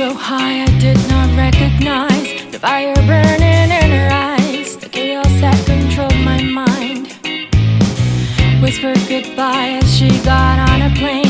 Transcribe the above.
so high I did not recognize the fire burning in her eyes, the chaos that controlled my mind. Whispered goodbye as she got on a plane.